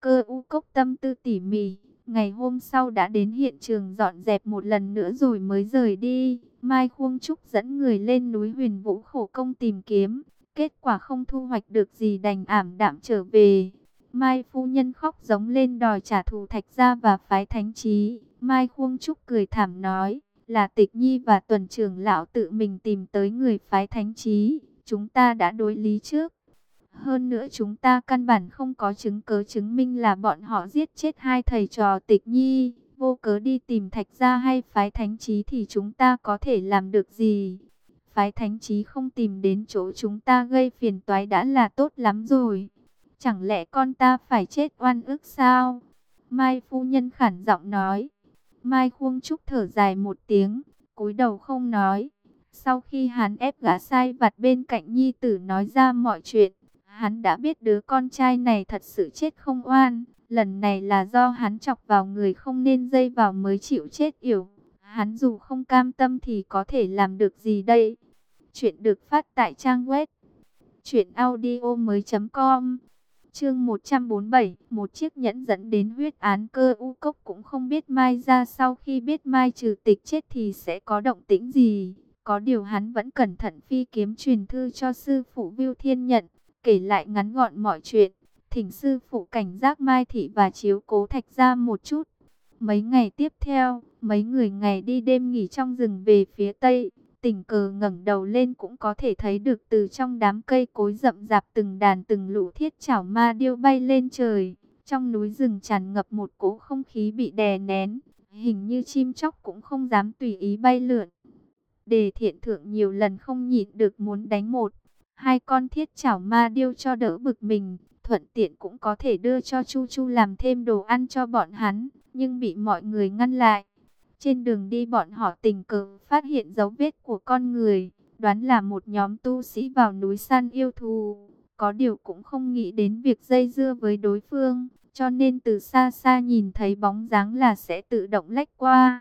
Cơ u cốc tâm tư tỉ mỉ. Ngày hôm sau đã đến hiện trường dọn dẹp một lần nữa rồi mới rời đi. Mai Khuông Trúc dẫn người lên núi huyền vũ khổ công tìm kiếm. Kết quả không thu hoạch được gì đành ảm đạm trở về. Mai phu nhân khóc giống lên đòi trả thù thạch gia và phái thánh trí. Mai Khuông Trúc cười thảm nói là tịch nhi và tuần trưởng lão tự mình tìm tới người phái thánh trí. Chúng ta đã đối lý trước. Hơn nữa chúng ta căn bản không có chứng cớ chứng minh là bọn họ giết chết hai thầy trò tịch nhi. Vô cớ đi tìm thạch gia hay phái thánh trí thì chúng ta có thể làm được gì? Phái thánh trí không tìm đến chỗ chúng ta gây phiền toái đã là tốt lắm rồi. Chẳng lẽ con ta phải chết oan ức sao? Mai phu nhân khản giọng nói. Mai Khuông Trúc thở dài một tiếng, cúi đầu không nói. Sau khi hắn ép gã sai vặt bên cạnh nhi tử nói ra mọi chuyện, hắn đã biết đứa con trai này thật sự chết không oan. Lần này là do hắn chọc vào người không nên dây vào mới chịu chết yểu. Hắn dù không cam tâm thì có thể làm được gì đây? Chuyện được phát tại trang web chuyện audio mới.com Chương 147, một chiếc nhẫn dẫn đến huyết án cơ u cốc cũng không biết Mai ra sau khi biết Mai trừ tịch chết thì sẽ có động tĩnh gì. Có điều hắn vẫn cẩn thận phi kiếm truyền thư cho sư phụ Viu Thiên nhận. kể lại ngắn gọn mọi chuyện. Thỉnh sư phụ cảnh giác Mai Thị và chiếu cố thạch ra một chút. Mấy ngày tiếp theo, mấy người ngày đi đêm nghỉ trong rừng về phía tây. Tình cờ ngẩng đầu lên cũng có thể thấy được từ trong đám cây cối rậm rạp từng đàn từng lũ thiết chảo ma điêu bay lên trời. Trong núi rừng tràn ngập một cỗ không khí bị đè nén, hình như chim chóc cũng không dám tùy ý bay lượn. Đề thiện thượng nhiều lần không nhịn được muốn đánh một, hai con thiết chảo ma điêu cho đỡ bực mình, thuận tiện cũng có thể đưa cho Chu Chu làm thêm đồ ăn cho bọn hắn, nhưng bị mọi người ngăn lại. Trên đường đi bọn họ tình cờ phát hiện dấu vết của con người, đoán là một nhóm tu sĩ vào núi săn yêu thù, có điều cũng không nghĩ đến việc dây dưa với đối phương, cho nên từ xa xa nhìn thấy bóng dáng là sẽ tự động lách qua.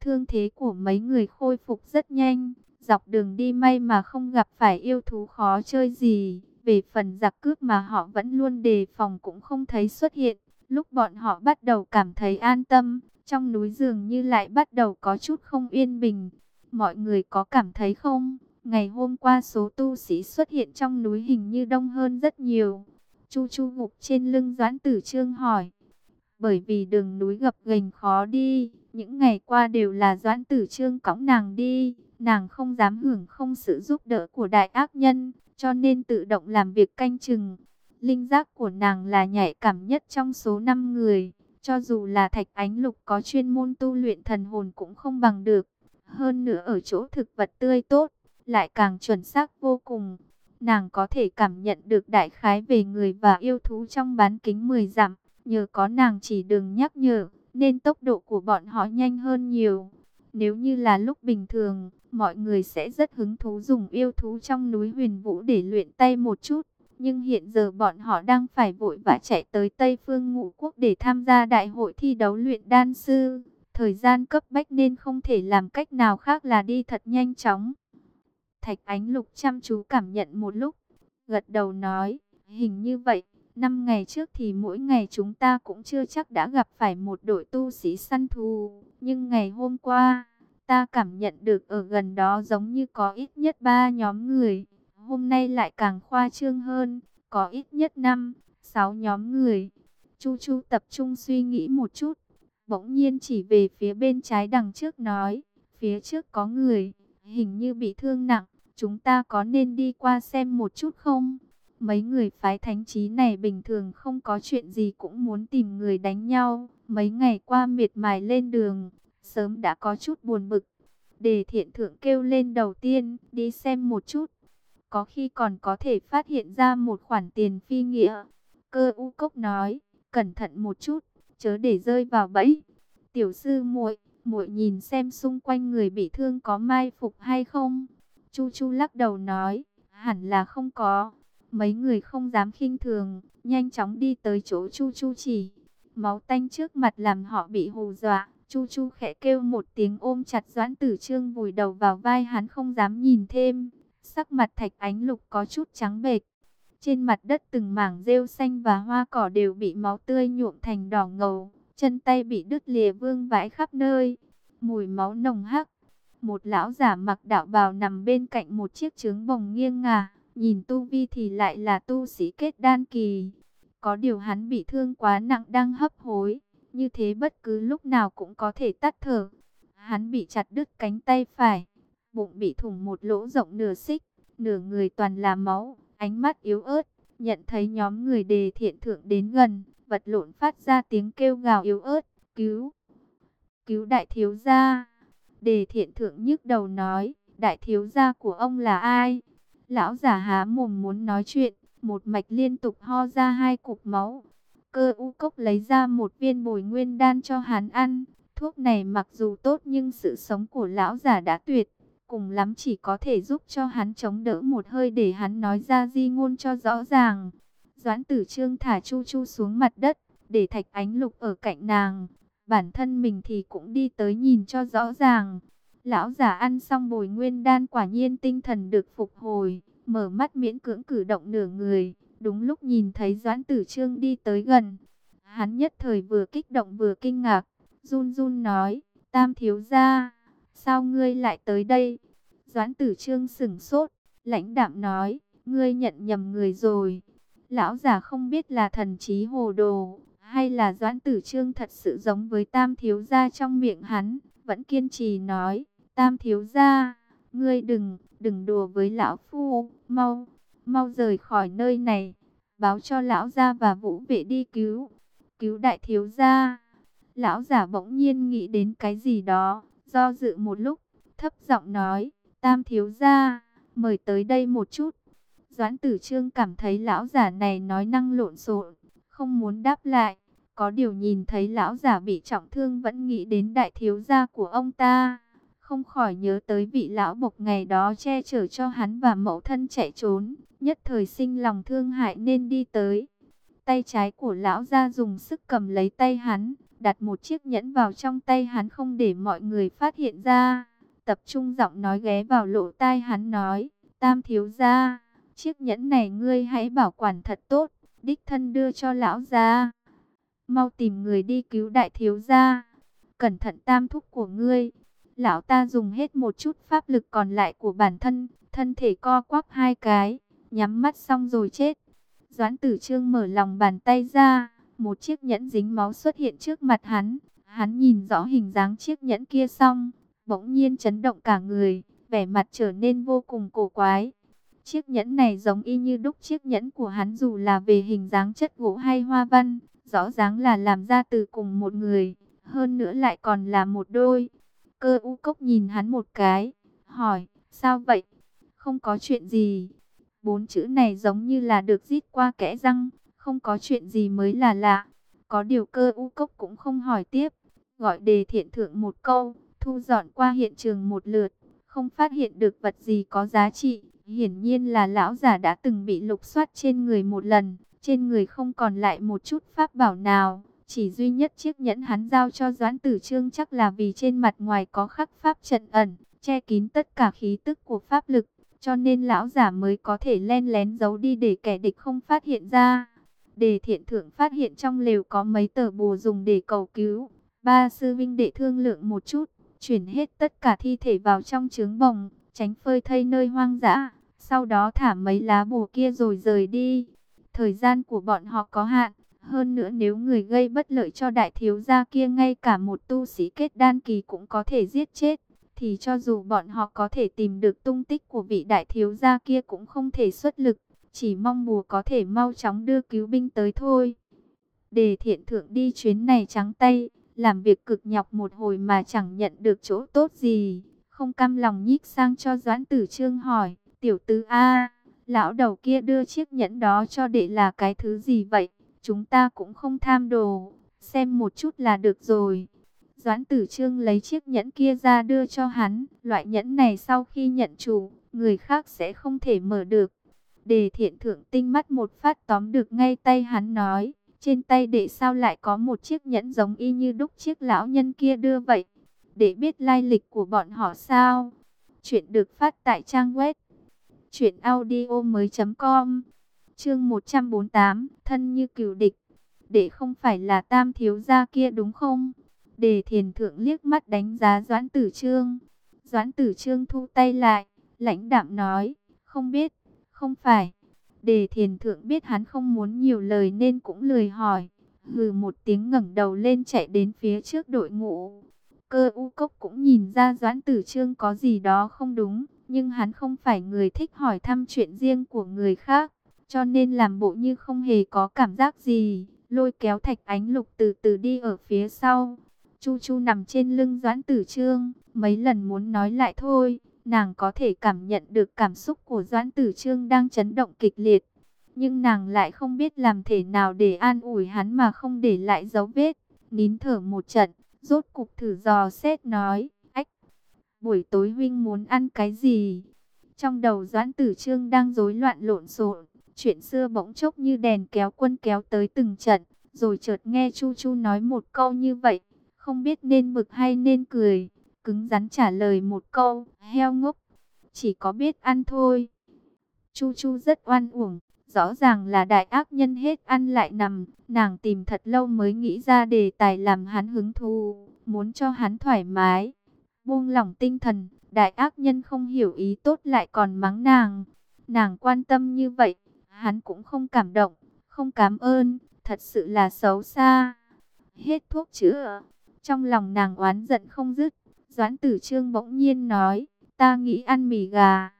Thương thế của mấy người khôi phục rất nhanh, dọc đường đi may mà không gặp phải yêu thú khó chơi gì. Về phần giặc cướp mà họ vẫn luôn đề phòng cũng không thấy xuất hiện. Lúc bọn họ bắt đầu cảm thấy an tâm, trong núi dường như lại bắt đầu có chút không yên bình. Mọi người có cảm thấy không? Ngày hôm qua số tu sĩ xuất hiện trong núi hình như đông hơn rất nhiều. Chu Chu gục trên lưng Doãn Tử Trương hỏi. Bởi vì đường núi gập ghềnh khó đi, những ngày qua đều là Doãn Tử Trương cõng nàng đi, nàng không dám hưởng không sự giúp đỡ của đại ác nhân, cho nên tự động làm việc canh chừng. Linh giác của nàng là nhạy cảm nhất trong số 5 người, cho dù là Thạch Ánh Lục có chuyên môn tu luyện thần hồn cũng không bằng được. Hơn nữa ở chỗ thực vật tươi tốt, lại càng chuẩn xác vô cùng. Nàng có thể cảm nhận được đại khái về người và yêu thú trong bán kính 10 dặm, nhờ có nàng chỉ đường nhắc nhở, nên tốc độ của bọn họ nhanh hơn nhiều. Nếu như là lúc bình thường, mọi người sẽ rất hứng thú dùng yêu thú trong núi huyền vũ để luyện tay một chút. Nhưng hiện giờ bọn họ đang phải vội vã chạy tới Tây Phương Ngũ Quốc để tham gia đại hội thi đấu luyện đan sư. Thời gian cấp bách nên không thể làm cách nào khác là đi thật nhanh chóng. Thạch Ánh Lục chăm chú cảm nhận một lúc, gật đầu nói, hình như vậy, năm ngày trước thì mỗi ngày chúng ta cũng chưa chắc đã gặp phải một đội tu sĩ săn thù, nhưng ngày hôm qua, ta cảm nhận được ở gần đó giống như có ít nhất ba nhóm người, hôm nay lại càng khoa trương hơn, có ít nhất năm, sáu nhóm người. Chu Chu tập trung suy nghĩ một chút, bỗng nhiên chỉ về phía bên trái đằng trước nói, phía trước có người, hình như bị thương nặng. Chúng ta có nên đi qua xem một chút không? Mấy người phái thánh trí này bình thường không có chuyện gì cũng muốn tìm người đánh nhau. Mấy ngày qua miệt mài lên đường, sớm đã có chút buồn bực. Đề thiện thượng kêu lên đầu tiên, đi xem một chút. Có khi còn có thể phát hiện ra một khoản tiền phi nghĩa. Cơ u cốc nói, cẩn thận một chút, chớ để rơi vào bẫy. Tiểu sư muội, muội nhìn xem xung quanh người bị thương có mai phục hay không. Chu Chu lắc đầu nói, hẳn là không có. Mấy người không dám khinh thường, nhanh chóng đi tới chỗ Chu Chu chỉ. Máu tanh trước mặt làm họ bị hù dọa. Chu Chu khẽ kêu một tiếng ôm chặt Doãn Tử Trương vùi đầu vào vai hắn không dám nhìn thêm. Sắc mặt thạch ánh lục có chút trắng bệch. Trên mặt đất từng mảng rêu xanh và hoa cỏ đều bị máu tươi nhuộm thành đỏ ngầu. Chân tay bị đứt lìa vương vãi khắp nơi. Mùi máu nồng hắc một lão giả mặc đạo bào nằm bên cạnh một chiếc trướng bồng nghiêng ngả, nhìn tu vi thì lại là tu sĩ kết đan kỳ. Có điều hắn bị thương quá nặng đang hấp hối, như thế bất cứ lúc nào cũng có thể tắt thở. Hắn bị chặt đứt cánh tay phải, bụng bị thủng một lỗ rộng nửa xích, nửa người toàn là máu, ánh mắt yếu ớt, nhận thấy nhóm người đề thiện thượng đến gần, vật lộn phát ra tiếng kêu gào yếu ớt, cứu, cứu đại thiếu gia. Đề thiện thượng nhức đầu nói, đại thiếu gia của ông là ai? Lão giả há mồm muốn nói chuyện, một mạch liên tục ho ra hai cục máu. Cơ u cốc lấy ra một viên bồi nguyên đan cho hắn ăn. Thuốc này mặc dù tốt nhưng sự sống của lão giả đã tuyệt. Cùng lắm chỉ có thể giúp cho hắn chống đỡ một hơi để hắn nói ra di ngôn cho rõ ràng. Doãn tử trương thả chu chu xuống mặt đất, để thạch ánh lục ở cạnh nàng. Bản thân mình thì cũng đi tới nhìn cho rõ ràng. Lão già ăn xong bồi nguyên đan quả nhiên tinh thần được phục hồi, mở mắt miễn cưỡng cử động nửa người. Đúng lúc nhìn thấy Doãn Tử Trương đi tới gần. Hắn nhất thời vừa kích động vừa kinh ngạc, run run nói, Tam thiếu gia, sao ngươi lại tới đây? Doãn Tử Trương sửng sốt, lãnh đạm nói, ngươi nhận nhầm người rồi. Lão giả không biết là thần trí hồ đồ, hay là doãn tử trương thật sự giống với tam thiếu gia trong miệng hắn, vẫn kiên trì nói, tam thiếu gia, ngươi đừng, đừng đùa với lão phu, mau, mau rời khỏi nơi này, báo cho lão gia và vũ vệ đi cứu, cứu đại thiếu gia. Lão giả bỗng nhiên nghĩ đến cái gì đó, do dự một lúc, thấp giọng nói, tam thiếu gia, mời tới đây một chút. Doãn tử trương cảm thấy lão giả này nói năng lộn xộn, không muốn đáp lại. Có điều nhìn thấy lão giả bị trọng thương vẫn nghĩ đến đại thiếu gia của ông ta. Không khỏi nhớ tới vị lão bộc ngày đó che chở cho hắn và mẫu thân chạy trốn. Nhất thời sinh lòng thương hại nên đi tới. Tay trái của lão gia dùng sức cầm lấy tay hắn. Đặt một chiếc nhẫn vào trong tay hắn không để mọi người phát hiện ra. Tập trung giọng nói ghé vào lỗ tai hắn nói. Tam thiếu gia, chiếc nhẫn này ngươi hãy bảo quản thật tốt. Đích thân đưa cho lão gia mau tìm người đi cứu đại thiếu gia. Cẩn thận tam thúc của ngươi. Lão ta dùng hết một chút pháp lực còn lại của bản thân, thân thể co quắp hai cái, nhắm mắt xong rồi chết. Doãn tử trương mở lòng bàn tay ra, một chiếc nhẫn dính máu xuất hiện trước mặt hắn. Hắn nhìn rõ hình dáng chiếc nhẫn kia xong, bỗng nhiên chấn động cả người, vẻ mặt trở nên vô cùng cổ quái. Chiếc nhẫn này giống y như đúc chiếc nhẫn của hắn dù là về hình dáng chất gỗ hay hoa văn, rõ ràng là làm ra từ cùng một người, hơn nữa lại còn là một đôi. Cơ u cốc nhìn hắn một cái, hỏi, sao vậy? Không có chuyện gì. Bốn chữ này giống như là được rít qua kẽ răng, không có chuyện gì mới là lạ. Có điều cơ u cốc cũng không hỏi tiếp, gọi đề thiện thượng một câu, thu dọn qua hiện trường một lượt, không phát hiện được vật gì có giá trị. Hiển nhiên là lão giả đã từng bị lục soát trên người một lần, trên người không còn lại một chút pháp bảo nào, chỉ duy nhất chiếc nhẫn hắn giao cho Doãn Tử Trương chắc là vì trên mặt ngoài có khắc pháp trận ẩn, che kín tất cả khí tức của pháp lực, cho nên lão giả mới có thể len lén giấu đi để kẻ địch không phát hiện ra. Đề thiện thượng phát hiện trong lều có mấy tờ bùa dùng để cầu cứu, ba sư vinh đệ thương lượng một chút, chuyển hết tất cả thi thể vào trong trướng bồng, tránh phơi thây nơi hoang dã, sau đó thả mấy lá bùa kia rồi rời đi. Thời gian của bọn họ có hạn, hơn nữa nếu người gây bất lợi cho đại thiếu gia kia ngay cả một tu sĩ kết đan kỳ cũng có thể giết chết, thì cho dù bọn họ có thể tìm được tung tích của vị đại thiếu gia kia cũng không thể xuất lực, chỉ mong mùa có thể mau chóng đưa cứu binh tới thôi. Đề thiện thượng đi chuyến này trắng tay, làm việc cực nhọc một hồi mà chẳng nhận được chỗ tốt gì, không cam lòng nhích sang cho Doãn Tử Trương hỏi, tiểu tứ A Lão đầu kia đưa chiếc nhẫn đó cho đệ là cái thứ gì vậy? Chúng ta cũng không tham đồ, xem một chút là được rồi. Doãn tử trương lấy chiếc nhẫn kia ra đưa cho hắn. Loại nhẫn này sau khi nhận chủ, người khác sẽ không thể mở được. Đề thiện thượng tinh mắt một phát tóm được ngay tay hắn nói. Trên tay đệ sao lại có một chiếc nhẫn giống y như đúc chiếc lão nhân kia đưa vậy? Để biết lai lịch của bọn họ sao? Chuyện được phát tại trang web Chuyện audio mới com Chương 148 Thân như cửu địch Để không phải là tam thiếu gia kia đúng không? Đề thiền thượng liếc mắt đánh giá Doãn Tử Trương Doãn Tử Trương thu tay lại Lãnh đạm nói Không biết, không phải. Đề thiền thượng biết hắn không muốn nhiều lời nên cũng lười hỏi. Hừ một tiếng ngẩng đầu lên chạy đến phía trước đội ngũ. Cơ u cốc cũng nhìn ra Doãn Tử Trương có gì đó không đúng nhưng hắn không phải người thích hỏi thăm chuyện riêng của người khác, cho nên làm bộ như không hề có cảm giác gì, lôi kéo thạch ánh lục từ từ đi ở phía sau. Chu Chu nằm trên lưng Doãn Tử Trương, mấy lần muốn nói lại thôi, nàng có thể cảm nhận được cảm xúc của Doãn Tử Trương đang chấn động kịch liệt. Nhưng nàng lại không biết làm thế nào để an ủi hắn mà không để lại dấu vết. Nín thở một trận, rốt cục thử dò xét nói, buổi tối huynh muốn ăn cái gì? Trong đầu Doãn Tử Trương đang rối loạn lộn xộn, chuyện xưa bỗng chốc như đèn kéo quân kéo tới từng trận, rồi chợt nghe Chu Chu nói một câu như vậy, không biết nên bực hay nên cười, cứng rắn trả lời một câu, heo ngốc, chỉ có biết ăn thôi. Chu Chu rất oan uổng, rõ ràng là đại ác nhân hết ăn lại nằm, nàng tìm thật lâu mới nghĩ ra đề tài làm hắn hứng thú, muốn cho hắn thoải mái. Buông lỏng tinh thần, đại ác nhân không hiểu ý tốt lại còn mắng nàng. Nàng quan tâm như vậy, hắn cũng không cảm động, không cảm ơn, thật sự là xấu xa. Hết thuốc chữa, trong lòng nàng oán giận không dứt, Doãn tử trương bỗng nhiên nói, ta nghĩ ăn mì gà.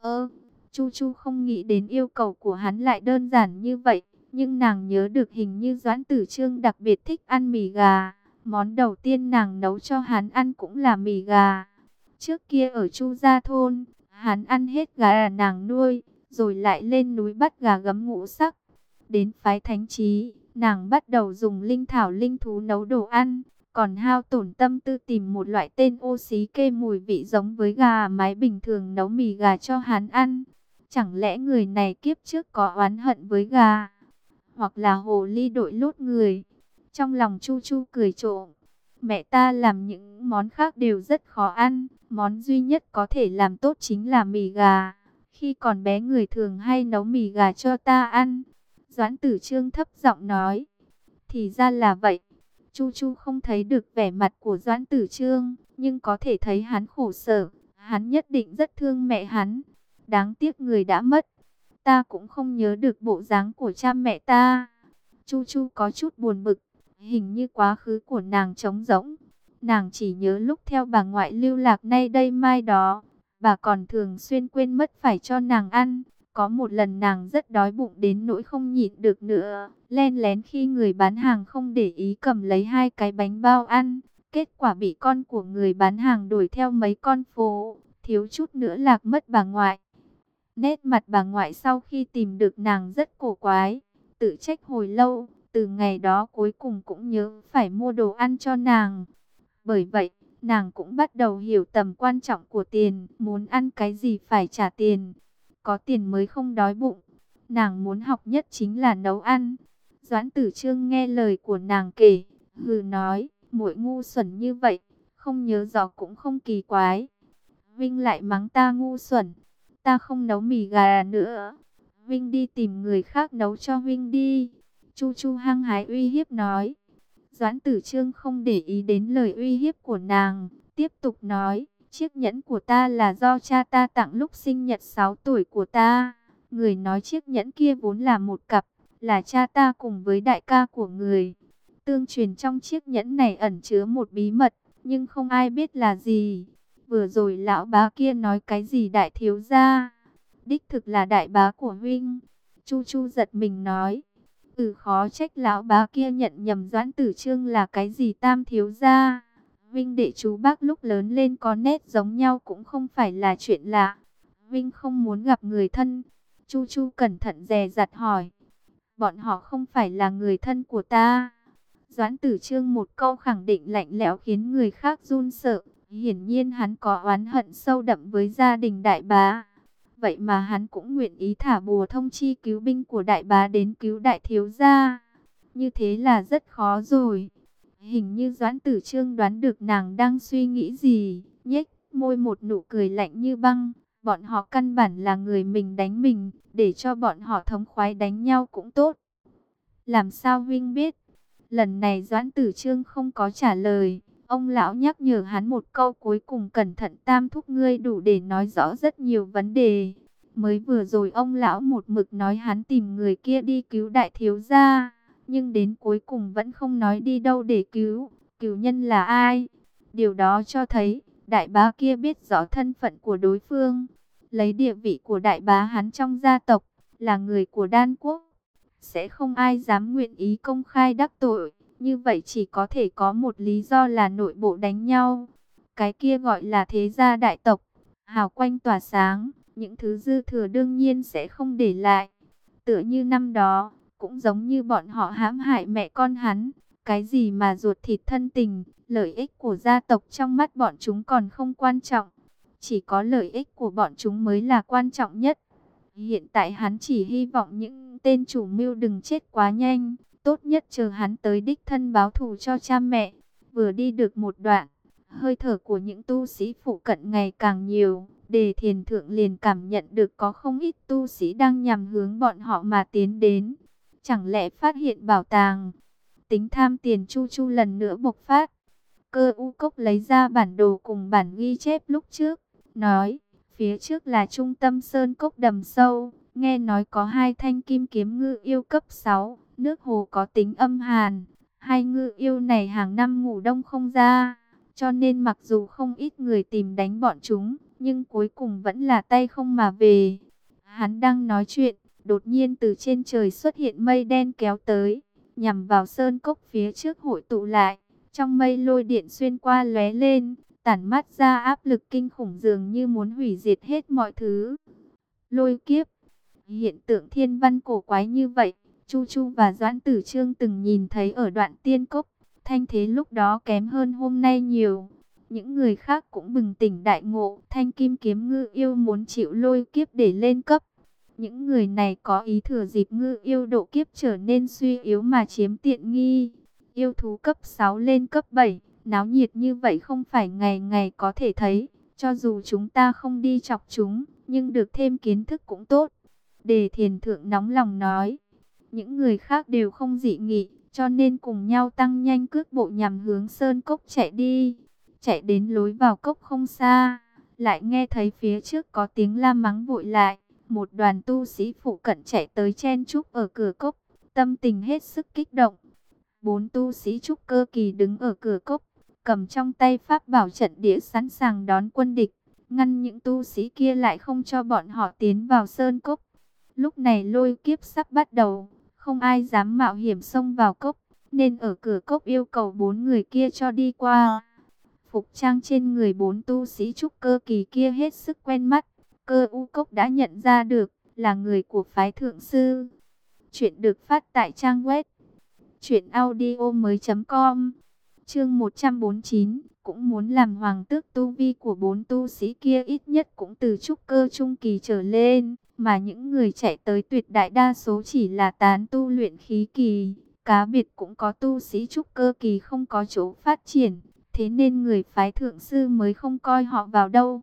Ơ, Chu Chu không nghĩ đến yêu cầu của hắn lại đơn giản như vậy, nhưng nàng nhớ được hình như Doãn tử trương đặc biệt thích ăn mì gà. Món đầu tiên nàng nấu cho hắn ăn cũng là mì gà. Trước kia ở Chu Gia Thôn, hắn ăn hết gà là nàng nuôi, rồi lại lên núi bắt gà gấm ngũ sắc. Đến phái thánh trí, nàng bắt đầu dùng linh thảo linh thú nấu đồ ăn, còn hao tổn tâm tư tìm một loại tên ô xí kê mùi vị giống với gà mái bình thường nấu mì gà cho hắn ăn. Chẳng lẽ người này kiếp trước có oán hận với gà, hoặc là hồ ly đội lốt người. Trong lòng Chu Chu cười trộm, mẹ ta làm những món khác đều rất khó ăn, món duy nhất có thể làm tốt chính là mì gà. Khi còn bé người thường hay nấu mì gà cho ta ăn. Doãn tử trương thấp giọng nói, thì ra là vậy. Chu Chu không thấy được vẻ mặt của Doãn Tử Trương, nhưng có thể thấy hắn khổ sở, hắn nhất định rất thương mẹ hắn. Đáng tiếc người đã mất, ta cũng không nhớ được bộ dáng của cha mẹ ta. Chu Chu có chút buồn bực, hình như quá khứ của nàng trống rỗng. Nàng chỉ nhớ lúc theo bà ngoại lưu lạc nay đây mai đó, bà còn thường xuyên quên mất phải cho nàng ăn. Có một lần nàng rất đói bụng đến nỗi không nhịn được nữa, len lén khi người bán hàng không để ý cầm lấy hai cái bánh bao ăn. Kết quả bị con của người bán hàng đuổi theo mấy con phố, thiếu chút nữa lạc mất bà ngoại. Nét mặt bà ngoại sau khi tìm được nàng rất cổ quái, tự trách hồi lâu, từ ngày đó cuối cùng cũng nhớ phải mua đồ ăn cho nàng. Bởi vậy, nàng cũng bắt đầu hiểu tầm quan trọng của tiền, muốn ăn cái gì phải trả tiền có tiền mới không đói bụng. Nàng muốn học nhất chính là nấu ăn. Doãn tử trương nghe lời của nàng kể, hừ nói, muội ngu xuẩn như vậy, không nhớ rõ cũng không kỳ quái. Vinh lại mắng ta ngu xuẩn, ta không nấu mì gà nữa. Vinh đi tìm người khác nấu cho Vinh đi. Chu Chu hăng hái uy hiếp nói. Doãn tử trương không để ý đến lời uy hiếp của nàng, tiếp tục nói, Chiếc nhẫn của ta là do cha ta tặng lúc sinh nhật 6 tuổi của ta. Người nói chiếc nhẫn kia vốn là một cặp, là cha ta cùng với đại ca của người. Tương truyền trong chiếc nhẫn này ẩn chứa một bí mật, nhưng không ai biết là gì. Vừa rồi lão bá kia nói cái gì đại thiếu gia? Đích thực là đại bá của huynh. Chu Chu giật mình nói. Ừ khó trách lão bá kia nhận nhầm doãn tử trương là cái gì tam thiếu gia. Vinh đệ chú bác lúc lớn lên có nét giống nhau cũng không phải là chuyện lạ. Vinh không muốn gặp người thân. Chu Chu cẩn thận dè dặt hỏi. Bọn họ không phải là người thân của ta. Doãn tử trương một câu khẳng định lạnh lẽo khiến người khác run sợ. Hiển nhiên hắn có oán hận sâu đậm với gia đình đại bá. Vậy mà hắn cũng nguyện ý thả bùa thông chi cứu binh của đại bá đến cứu đại thiếu gia. Như thế là rất khó rồi. Hình như Doãn Tử Trương đoán được nàng đang suy nghĩ gì, nhếch môi một nụ cười lạnh như băng. Bọn họ căn bản là người mình đánh mình, để cho bọn họ thống khoái đánh nhau cũng tốt. Làm sao Vinh biết? Lần này Doãn Tử Trương không có trả lời. Ông lão nhắc nhở hắn một câu cuối cùng cẩn thận tam thúc ngươi đủ để nói rõ rất nhiều vấn đề. Mới vừa rồi ông lão một mực nói hắn tìm người kia đi cứu đại thiếu gia nhưng đến cuối cùng vẫn không nói đi đâu để cứu, cứu nhân là ai. Điều đó cho thấy, đại bá kia biết rõ thân phận của đối phương, lấy địa vị của đại bá hắn trong gia tộc, là người của đan quốc. Sẽ không ai dám nguyện ý công khai đắc tội, như vậy chỉ có thể có một lý do là nội bộ đánh nhau. Cái kia gọi là thế gia đại tộc, hào quanh tỏa sáng, những thứ dư thừa đương nhiên sẽ không để lại. Tựa như năm đó, cũng giống như bọn họ hãm hại mẹ con hắn. Cái gì mà ruột thịt thân tình, lợi ích của gia tộc trong mắt bọn chúng còn không quan trọng. Chỉ có lợi ích của bọn chúng mới là quan trọng nhất. Hiện tại hắn chỉ hy vọng những tên chủ mưu đừng chết quá nhanh. Tốt nhất chờ hắn tới đích thân báo thù cho cha mẹ. Vừa đi được một đoạn, hơi thở của những tu sĩ phụ cận ngày càng nhiều. Đề thiền thượng liền cảm nhận được có không ít tu sĩ đang nhằm hướng bọn họ mà tiến đến. Chẳng lẽ phát hiện bảo tàng? Tính tham tiền chu chu lần nữa bộc phát. Cơ u cốc lấy ra bản đồ cùng bản ghi chép lúc trước. Nói, Phía trước là trung tâm sơn cốc đầm sâu, nghe nói có hai thanh kim kiếm ngư yêu cấp 6, nước hồ có tính âm hàn. Hai ngư yêu này hàng năm ngủ đông không ra, cho nên mặc dù không ít người tìm đánh bọn chúng, nhưng cuối cùng vẫn là tay không mà về. Hắn đang nói chuyện, đột nhiên từ trên trời xuất hiện mây đen kéo tới, nhằm vào sơn cốc phía trước hội tụ lại. Trong mây lôi điện xuyên qua lóe lên, tản mắt ra áp lực kinh khủng dường như muốn hủy diệt hết mọi thứ. Lôi kiếp, hiện tượng thiên văn cổ quái như vậy, Chu Chu và Doãn Tử Trương từng nhìn thấy ở đoạn tiên cốc, thanh thế lúc đó kém hơn hôm nay nhiều. Những người khác cũng bừng tỉnh đại ngộ, thanh kim kiếm ngư yêu muốn chịu lôi kiếp để lên cấp. Những người này có ý thừa dịp ngư yêu độ kiếp trở nên suy yếu mà chiếm tiện nghi. Yêu thú cấp 6 lên cấp 7, náo nhiệt như vậy không phải ngày ngày có thể thấy. Cho dù chúng ta không đi chọc chúng, nhưng được thêm kiến thức cũng tốt. Đề thiền thượng nóng lòng nói, những người khác đều không dị nghị, cho nên cùng nhau tăng nhanh cước bộ nhằm hướng sơn cốc chạy đi. Chạy đến lối vào cốc không xa, lại nghe thấy phía trước có tiếng la mắng vội lại. Một đoàn tu sĩ phụ cận chạy tới chen trúc ở cửa cốc, tâm tình hết sức kích động. Bốn tu sĩ trúc cơ kỳ đứng ở cửa cốc, cầm trong tay pháp bảo trận địa sẵn sàng đón quân địch, ngăn những tu sĩ kia lại không cho bọn họ tiến vào sơn cốc. Lúc này lôi kiếp sắp bắt đầu, không ai dám mạo hiểm xông vào cốc, nên ở cửa cốc yêu cầu bốn người kia cho đi qua. Phục trang trên người bốn tu sĩ trúc cơ kỳ kia hết sức quen mắt, cơ u cốc đã nhận ra được là người của phái thượng sư. Chuyện được phát tại trang web truyệnaudiomoi.com. Chương 149, cũng muốn làm hoàng tước tu vi của bốn tu sĩ kia ít nhất cũng từ trúc cơ trung kỳ trở lên, mà những người chạy tới tuyệt đại đa số chỉ là tán tu luyện khí kỳ, cá biệt cũng có tu sĩ trúc cơ kỳ không có chỗ phát triển, thế nên người phái thượng sư mới không coi họ vào đâu.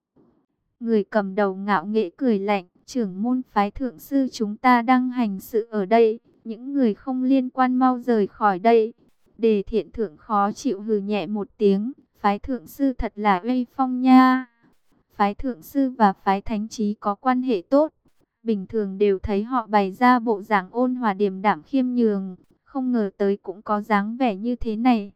Người cầm đầu ngạo nghễ cười lạnh, trưởng môn phái thượng sư chúng ta đang hành sự ở đây, những người không liên quan mau rời khỏi đây. Đề thiện thượng khó chịu hừ nhẹ một tiếng, phái thượng sư thật là uy phong nha. Phái thượng sư và phái thánh trí có quan hệ tốt, bình thường đều thấy họ bày ra bộ dạng ôn hòa điềm đạm khiêm nhường, không ngờ tới cũng có dáng vẻ như thế này.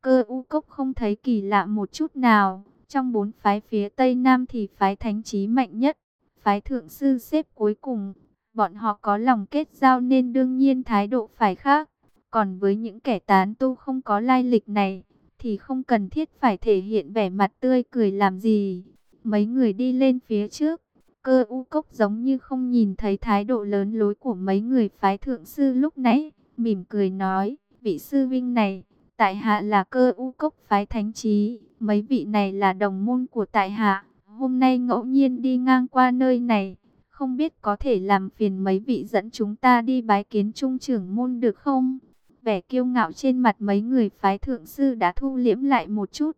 Cơ u cốc không thấy kỳ lạ một chút nào, trong bốn phái phía Tây Nam thì phái thánh trí mạnh nhất, phái thượng sư xếp cuối cùng, bọn họ có lòng kết giao nên đương nhiên thái độ phải khác. Còn với những kẻ tán tu không có lai lịch này, thì không cần thiết phải thể hiện vẻ mặt tươi cười làm gì. Mấy người đi lên phía trước, cơ u cốc giống như không nhìn thấy thái độ lớn lối của mấy người phái thượng sư lúc nãy, mỉm cười nói, vị sư vinh này, tại hạ là cơ u cốc phái thánh trí, mấy vị này là đồng môn của tại hạ, hôm nay ngẫu nhiên đi ngang qua nơi này, không biết có thể làm phiền mấy vị dẫn chúng ta đi bái kiến trung trưởng môn được không? Vẻ kiêu ngạo trên mặt mấy người phái thượng sư đã thu liễm lại một chút.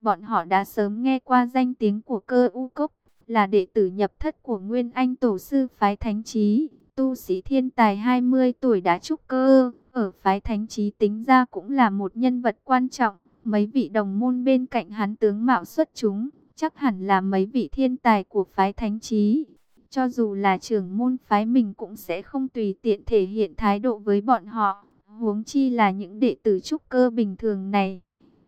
Bọn họ đã sớm nghe qua danh tiếng của cơ u cốc, là đệ tử nhập thất của Nguyên Anh Tổ sư phái Thánh Trí, tu sĩ thiên tài 20 tuổi đã trúc cơ, ở phái Thánh Trí tính ra cũng là một nhân vật quan trọng. Mấy vị đồng môn bên cạnh hắn tướng mạo xuất chúng, chắc hẳn là mấy vị thiên tài của phái Thánh Trí. Cho dù là trưởng môn phái mình cũng sẽ không tùy tiện thể hiện thái độ với bọn họ huống chi là những đệ tử trúc cơ bình thường này.